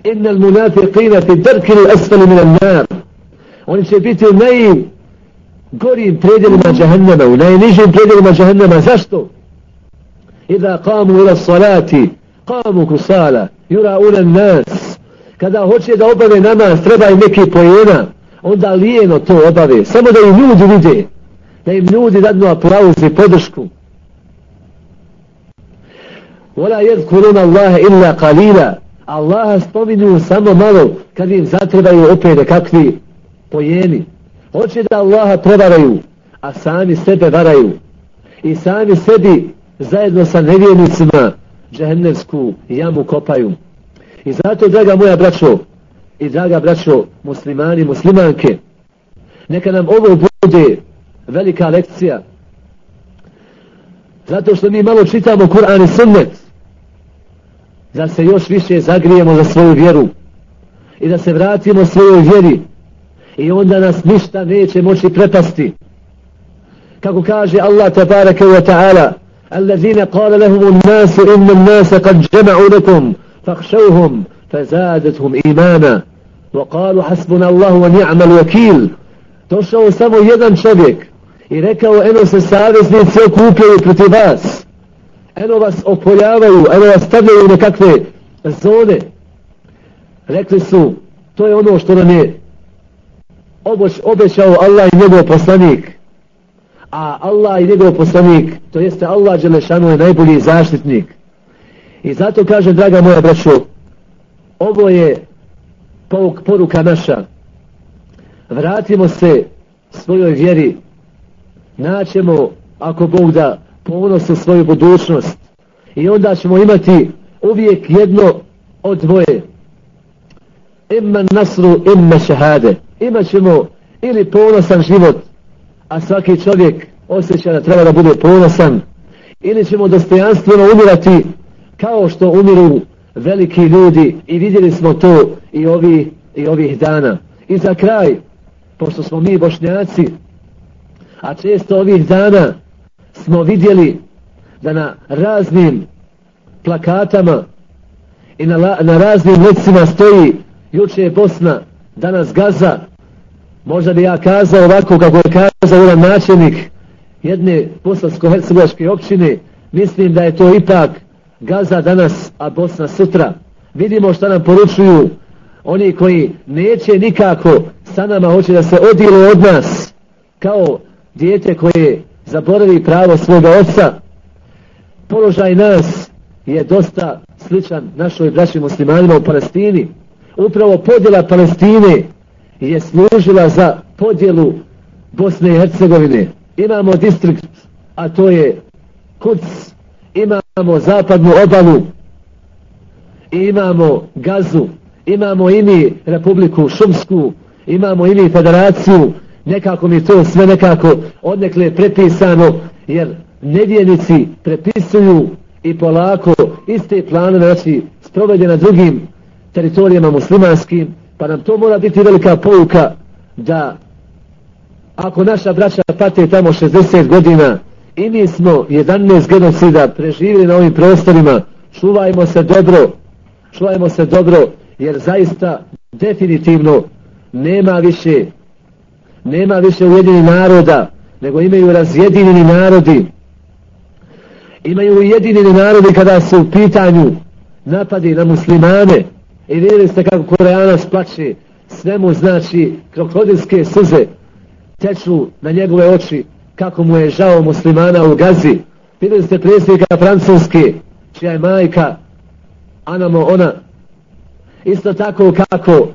Speaker 1: innal munafiqina fi darki al-asfali min an-nar. Oni će biti u najgorim predjelima džahannama u najnižim predjelima džahannama zašto? Iza qamu ila salati kamu kusala, jura unan nas. Kada hoće da obave namaz, treba im neke pojena, onda lijeno to obave, samo da im ljudi vide, da im ljudi dadnu aplauz i podršku. Vola jed kurun Allahe illa qalila. Allaha spominju samo malo, kad im zatrebaju opet nekakvi pojeni. Hoće da Allaha prevaraju, a sami sebe varaju. I sami sebi zajedno sa nevjenicima džehennevsku jamu kopaju. I zato, draga moja braćo, i draga braćo muslimani, muslimanke, neka nam ovo bude velika lekcija. Zato što mi malo čitamo Kur'an i Sunnet, da se još više zagrijemo za svoju vjeru i da se vratimo svojoj vjeri i onda nas ništa neće moći prepasti. Kako kaže Allah tabaraka wa ta'ala الذين قال لهم الناس إن الناس قد جمعوا لكم فاخشوهم فزادتهم إيمانا. وقالوا حسبنا الله ونعم الوكيل. تشعروا سمو يدا شبك. إليك وإنو سسارس من سيكوكي وكتباس إنو بس أبوياوي إنو أستبعوا نكاكفي الزوني. rekli su to je ono što nam je obećao Allah i a Allah i njegov poslanik to jeste Allah Đelešanu je najbolji zaštitnik. I zato kaže draga moja braćo ovo je poruka naša. Vratimo se svojoj vjeri. Naćemo ako Bog da ponose svoju budućnost. I onda ćemo imati uvijek jedno od dvoje. Ima nasru ima šehade. Imaćemo ili ponosan život a svaki čovjek osjeća da treba da bude ponosan. Ili ćemo dostojanstveno umirati kao što umiru veliki ljudi i vidjeli smo to i ovi i ovih dana. I za kraj pošto smo mi bošnjaci a često ovih dana smo vidjeli da na raznim plakatama i na, na raznim lecima stoji juče je Bosna, danas Gaza možda bi ja kazao ovako kako je kazao jedan načelnik jedne bosansko-hercegovačke općine mislim da je to ipak Gaza danas, a Bosna sutra vidimo šta nam poručuju oni koji neće nikako sa nama hoće da se odijelo od nas kao dijete koje zaboravi pravo svoga oca položaj nas je dosta sličan našoj braći muslimanima u Palestini. Upravo podjela Palestine je služila za podjelu Bosne i Hercegovine. Imamo distrikt, a to je Kuc, imamo zapadnu obalu, imamo Gazu, imamo i mi Republiku Šumsku, imamo i mi Federaciju, nekako mi to sve nekako odnekle prepisano, jer nevjenici prepisuju i polako iste planove, znači sprovede na drugim teritorijama muslimanskim, pa nam to mora biti velika pouka da ako naša braća pate tamo 60 godina i mi smo 11 genocida preživili na ovim prostorima, čuvajmo se dobro, čuvajmo se dobro, jer zaista definitivno nema više nema više ujedini naroda, nego imaju razjedinjeni narodi. Imaju ujedinjeni narodi kada su u pitanju napadi na muslimane. I vidjeli ste kako Koreanac plaće, sve mu znači krokodilske suze teču na njegove oči, kako mu je žao muslimana u Gazi. Vidjeli ste predsjednika Francuske, čija je majka, Anamo, ona, isto tako kako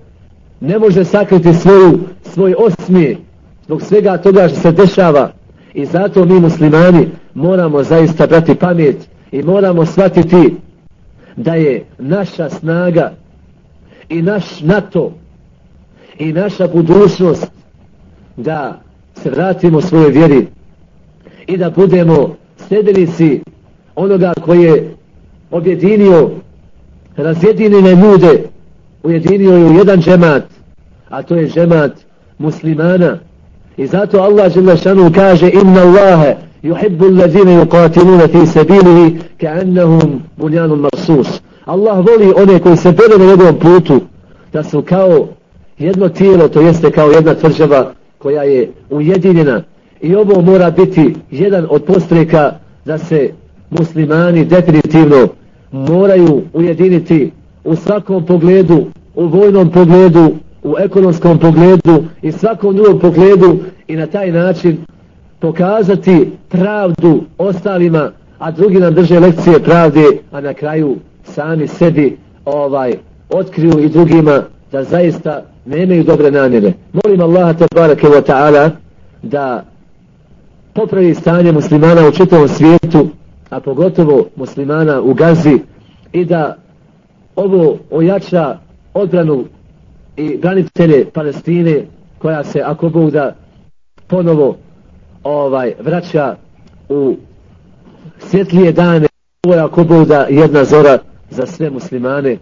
Speaker 1: ne može sakriti svoju, svoj osmije zbog svega toga što se dešava. I zato mi muslimani moramo zaista brati pamet i moramo shvatiti da je naša snaga i naš NATO i naša budućnost da se vratimo svoje vjeri i da budemo sredenici onoga koji je objedinio razjedinjene ljude ujedinio je u jedan džemat a to je džemat muslimana. I zato Allah Želešanu kaže inna Allahe yuhibbu allazine yuqatiluna fi sabilihi ka'annahum bunjanun marsus. Allah voli one koji se bore na njegovom putu da su kao jedno tijelo to jeste kao jedna tvrđava koja je ujedinjena. I ovo mora biti jedan od postreka da se muslimani definitivno moraju ujediniti u svakom pogledu, u vojnom pogledu, u ekonomskom pogledu i svakom drugom pogledu i na taj način pokazati pravdu ostalima, a drugi nam drže lekcije pravde, a na kraju sami sebi ovaj otkriju i drugima da zaista nemaju dobre namjere. Molim Allaha te barake wa ta'ala da popravi stanje muslimana u čitavom svijetu, a pogotovo muslimana u Gazi i da ovo ojača odbranu i branitelje Palestine koja se ako Bog da ponovo ovaj vraća u svjetlije dane ovo je ako Bog da jedna zora za sve muslimane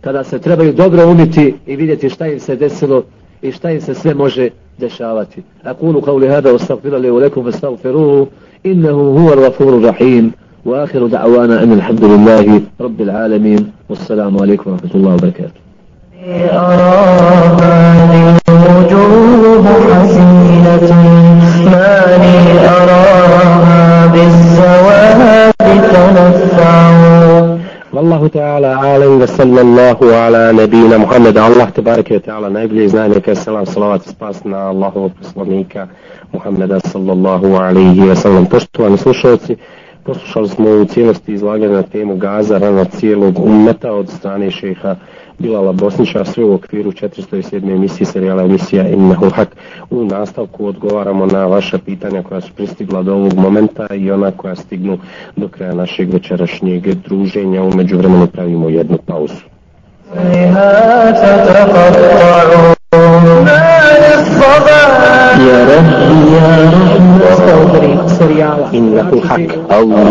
Speaker 1: kada se trebaju dobro umiti i vidjeti šta im se desilo i šta im se sve može dešavati. Akulu qavli hada ostagfira li u lekum astagfiruhu innehu huwa al-gafuru rahim wa akhiru da'wana an alhamdulillahi rabbil alamin wassalamu alaikum wa rahmatullahi wa barakatuh.
Speaker 4: Sallallahu ala nabina Muhammed Allah tabaraka wa ta'ala najbolje zna neka selam salavat i spas na Allahovog poslanika Muhammeda sallallahu alaihi ve sallam. Poštovani slušalci poslušali smo u cijelosti izlaganje na temu Gaza rana cijelog ummeta od strane šeha Bilala Bosnića sve u okviru 407. emisije serijala emisija Innahul Hak. U nastavku odgovaramo na vaša pitanja koja su pristigla do ovog momenta i ona koja stignu do kraja našeg večerašnjeg druženja. Umeđu vremenu pravimo jednu pauzu.
Speaker 3: يا ربي يا رحمة استغفري سريعة
Speaker 4: إنه الحق الله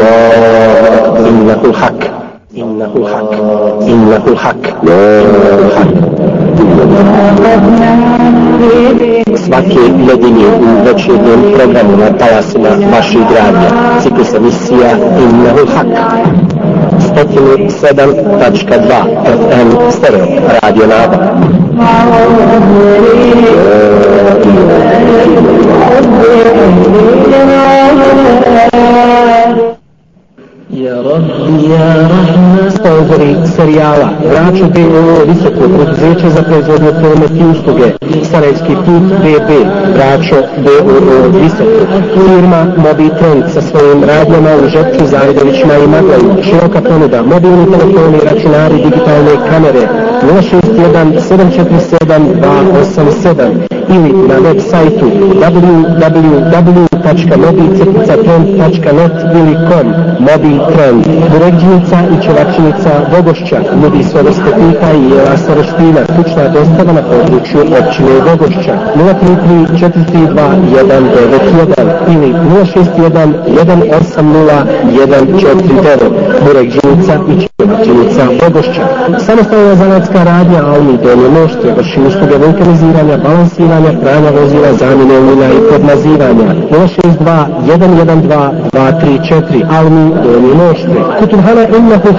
Speaker 4: أكبر إنه الحق إنه الحق إنه الحق لا الحق Svake nedelje u večernjem programu na talasima vaših gradnja, ciklus emisija Innahul Hak. 107.2 FM Stereo, Radio Naba.
Speaker 3: يا ربي يا رحمة sponzori
Speaker 4: serijala. Vraću bi visoko produzeće za proizvodne promet i usluge. Sarajevski put BB Vraću bi visoko firma Mobi Trend sa svojim radnjama u Žepcu Zajdovićima i Maglaju široka ponuda. Mobilni telefoni, računari, digitalne kamere. 061-747-287 ili na web sajtu www.mobi-trend.net ili com Mobi Trend. Direktnica i Čevačini čevačinica Vogošća nudi sve vrste pita i jela sa roština kućna dostava na području općine Vogošća 033 432 191 ili 061 180 149 Burek Uređenica i čevačinica Vogošća Samostalna zanatska radnja Almi Donje Mošte vrši usluge vulkaniziranja, balansiranja pranja, vozila, zamjene ulja i podmazivanja. 062 112 234 Almi Doni Mošte. Kutubhana Innahu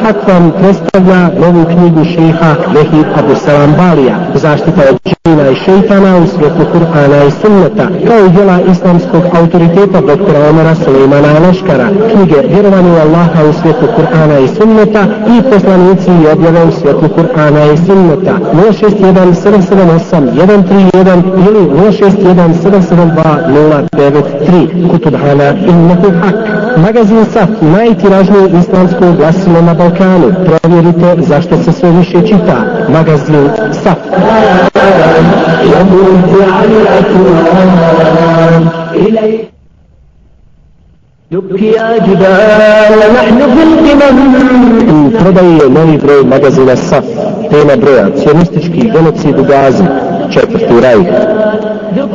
Speaker 4: Predstavlja novu knjigu šeha Vehid Abu Salam Balija. Zaštita od džina i šeitana u svijetu Kur'ana i Sunneta, kao i djela islamskog autoriteta doktora Omara Suleimana Aleškara, knjige Vjerovanje u Allaha u svijetu Kur'ana i Sunneta i poslanici i objave u svijetu Kur'ana i Sunneta. 061 778 131 ili 061-772-093 Kutubhana Innehu Hak. Magazin Saf, najtiražniji islamsko glasilo na Balkanu. Provjerite zašto se sve više čita. Magazin Saf.
Speaker 2: دك يا جبال نحن في القمم
Speaker 4: Prodaje novi broj magazina Saf. Tema broja, cionistički genocid u Gazi, četvrti rajh.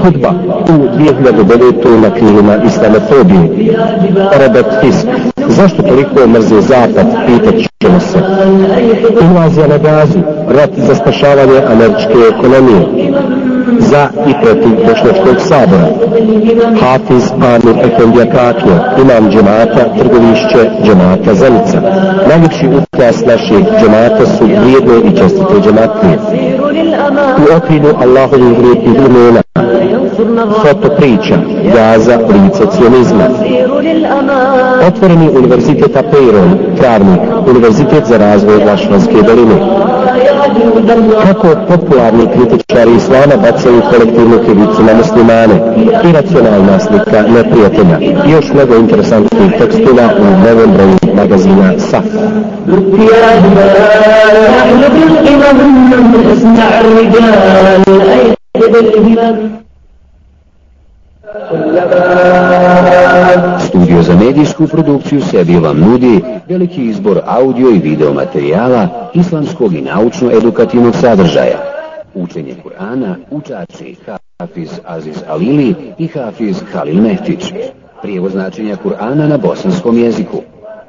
Speaker 4: Hudba u 2009. na krilima islamofobije. Arabat Fisk. Zašto toliko mrze zapad, pitat ćemo se. Invazija na gazu, rat za spašavanje američke ekonomije. Za i protiv Bošnjačkog sabora. Hafiz Amir Efendija Kaknja, imam džemata, trgovišće džemata Zenica. Najljepši ukras naših džemata su vrijedne i čestite džematlije. U okviru Allahovih lijepih imena foto priča, gaza, lice cionizma. Otvoreni u univerzitet Apeiron, Travnik, univerzitet za razvoj Vašvanske doline. Kako popularni kritičari islama bacaju kolektivnu krivicu na muslimane, iracionalna slika neprijatelja i još mnogo interesantnih tekstila u novom broju magazina SAF.
Speaker 5: Studio medijsku produkciju sebi vam nudi veliki izbor audio i video materijala islamskog i naučno-edukativnog sadržaja. Učenje Kur'ana, učači Hafiz Aziz Alili i Hafiz Halil Mehtić. Prijevo značenja Kur'ana na bosanskom jeziku.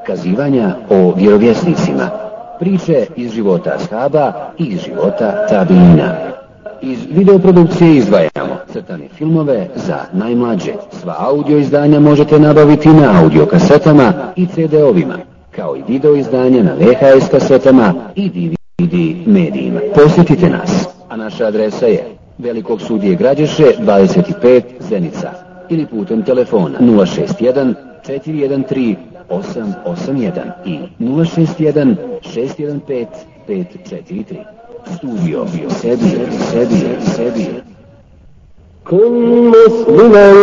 Speaker 5: Kazivanja o vjerovjesnicima. Priče iz života ashaba i iz života tabina. Iz videoprodukcije izdvajamo crtane filmove za najmlađe. Sva audio izdanja možete nabaviti na audio kasetama i CD-ovima, kao i video izdanja na VHS kasetama i DVD medijima. Posjetite nas, a naša adresa je Velikog sudije Građeše 25 Zenica ili putem telefona 061 413 881 i 061 615 543 studio bio sebi, sebi, sebi,
Speaker 2: sebi. Kun musliman,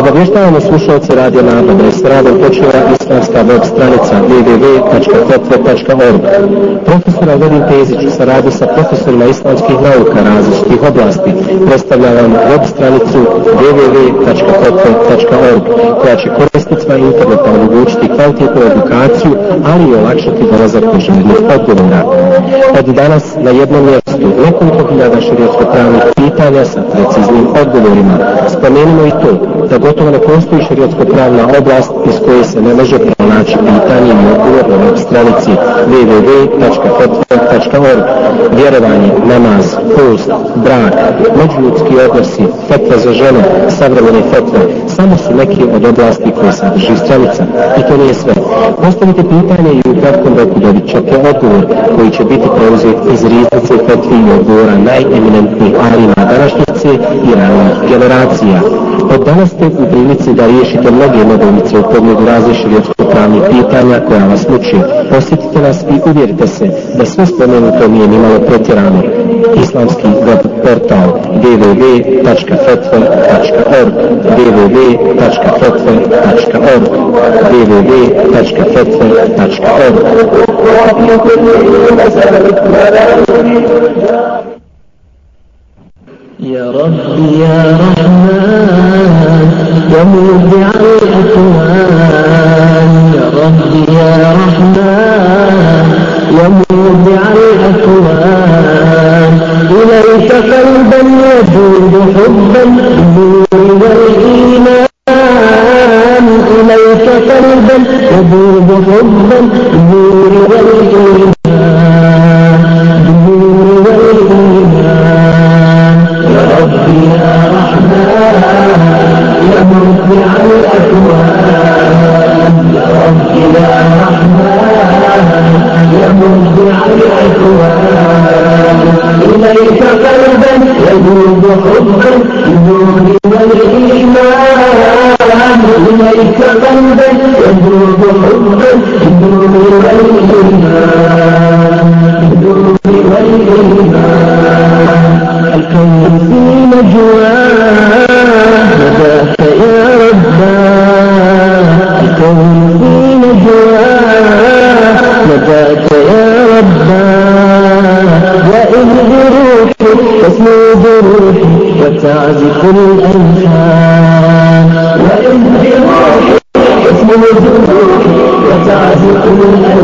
Speaker 4: Obavještavamo slušalce Radio Nama da je s radom počela islamska web stranica www.fotvo.org. Profesora Vedin Tezić u saradi sa profesorima islamskih nauka različitih oblasti predstavlja vam web stranicu www.fotvo.org koja će koristiti korisnicima interneta omogućiti kvalitetnu edukaciju, ali i olakšati dolazak do željenih odgovora. Od danas na jednom mjestu nekoliko hiljada širijetsko-pravnih pitanja sa preciznim odgovorima. Spomenimo i to da gotovo ne postoji širijetsko-pravna oblast iz koje se ne može pronaći pitanje i odgovor na web stranici www.fetva.org Vjerovanje, namaz, post, brak, međuljudski odnosi, fetva za žene, savremene fetve, samo su neki od oblasti koje se sadrži. I to nije sve. Postavite pitanje i u kratkom roku dobit ćete odgovor koji će biti preuzet iz riznice fetvi odgovora najeminentnijih alima današnjice i ranih generacija. Od danas ste u prilici da riješite mnoge nedovnice u pogledu različitih širijetsko-pravnih pitanja koja vas muči. Posjetite nas i uvjerite se da sve spomenuto nije nimalo pretjerano. Islamski web portal www.fetve.org www.fetve.org
Speaker 6: يا ربي يا رحمن يا مبدع الأكوان يا ربي يا رحمن يا مبدع الأكوان إليك قلبا يجود حبا الروح وتعزف الألحان. وإن بروح اسم وتعزف الألحان.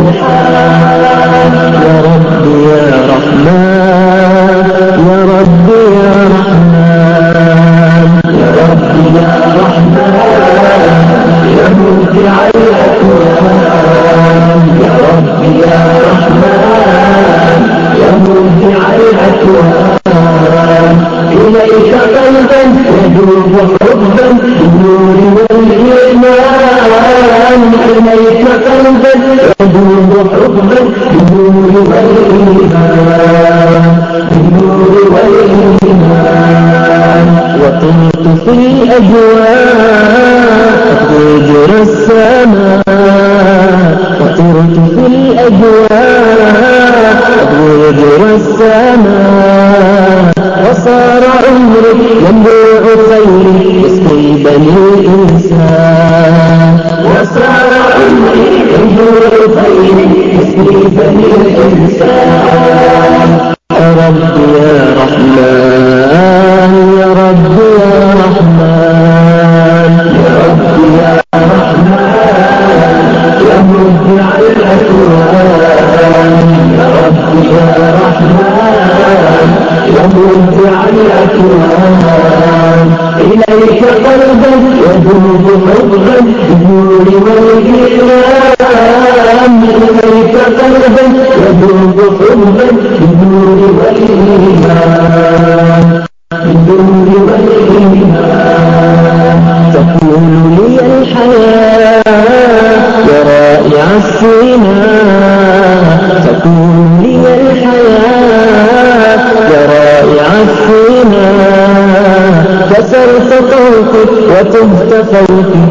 Speaker 2: كسرت طوقك وتهت فوقي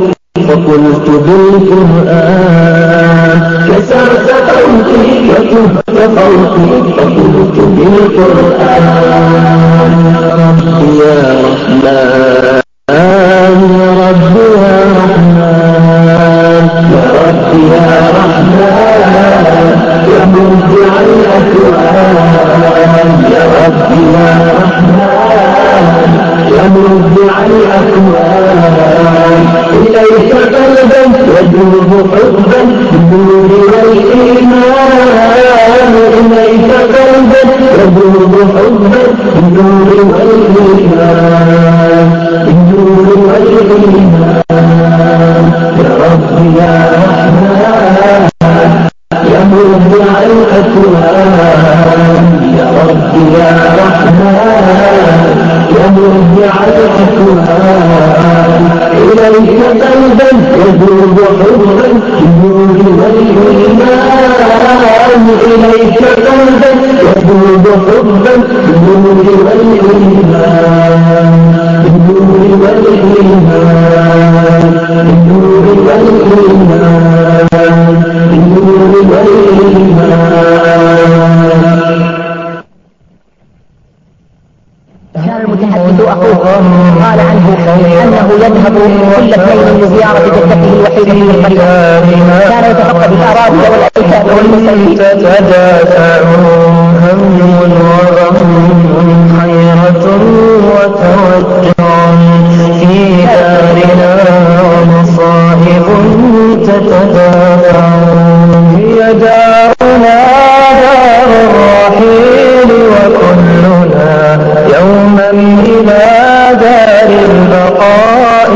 Speaker 2: فقلت بالقرآن. كسرت طوقي وتهت فوقي فقلت بالقرآن. يا رحمن. عليك قلبا يذوب حبا
Speaker 3: يذوب الإيمان إليك قلبا يذوب حبا يذوب الإيمان يذوب الإيمان يذوب الإيمان كل اثنين لزيارة جدته الوحيدة في القرية كان يتفقد الأراضي والأيتام والمساكين.
Speaker 2: تتدافع هم وغم حيرة وتوجع في دارنا ومصائب تتدافع. هي دارنا دار الرحيل وكلنا يوما إلى دار البقاء.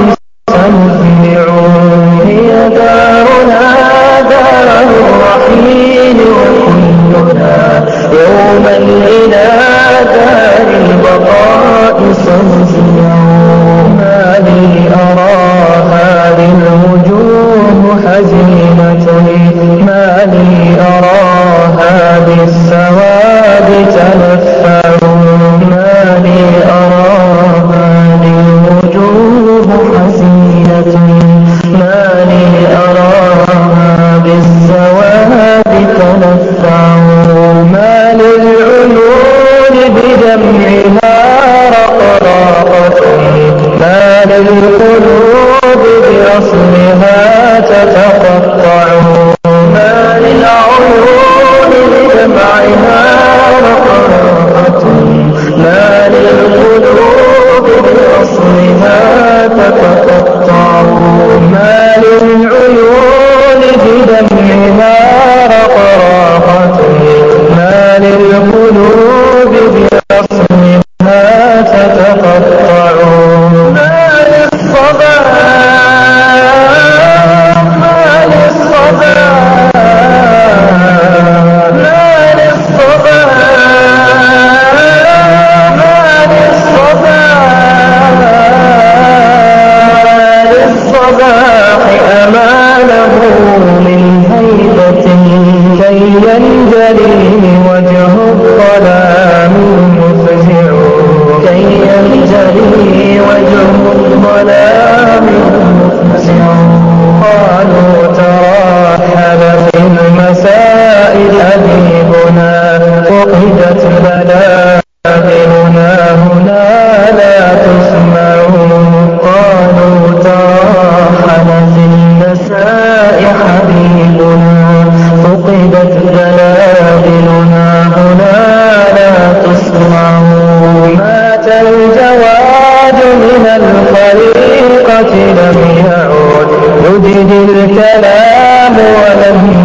Speaker 2: السلام
Speaker 4: عليكم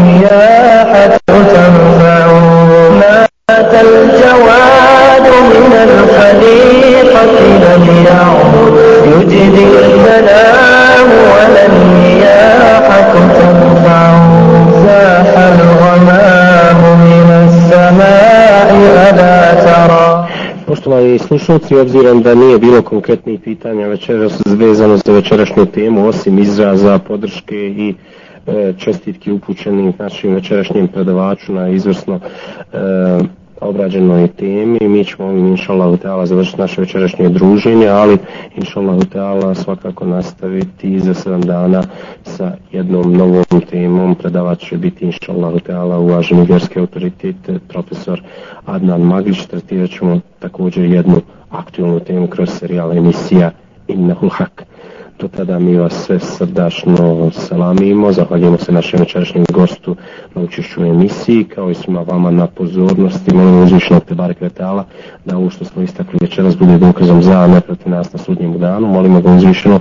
Speaker 4: slušalci, obzirom da nije bilo konkretnih pitanja večeras vezano za večerašnju temu, osim izraza, podrške i e, čestitki upućeni našim večerašnjim predavaču na izvrsno e, obrađenoj temi. Mi ćemo ovim, inša teala, završiti naše večerašnje druženje, ali inša teala, svakako nastaviti za sedam dana sa jednom novom temom. Predavač će biti, inša teala, uvaženi vjerski autoritet, profesor Adnan Maglić. Tretirat ćemo također jednu aktualnu temu kroz serijal emisija Innahul Hak. Do tada mi vas sve srdačno salamimo, zahvaljujemo se našem večerašnjem gostu na učešću emisiji, kao i svima vama na pozornosti, molimo uzvišenog Tebare Kvetala da ovo što smo istakli večeras bude dokazom za ne nas na sudnjem danu, molimo ga uzvišeno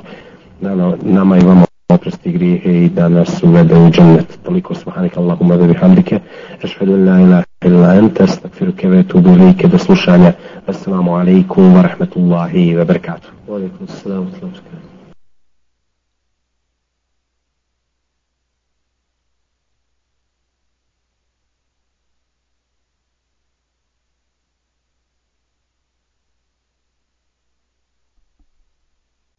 Speaker 4: da nama i vama oprosti grijehe i da nas uvede u džennet. Toliko subhanik Allahumma da bihamdike, ešhedu la ilaha illa ente, astakfiruke ve tubu ilike do slušanja. Assalamu alaikum wa rahmatullahi wa barakatuh.
Speaker 1: Wa alaikum assalam wa rahmatullahi wa barakatuh.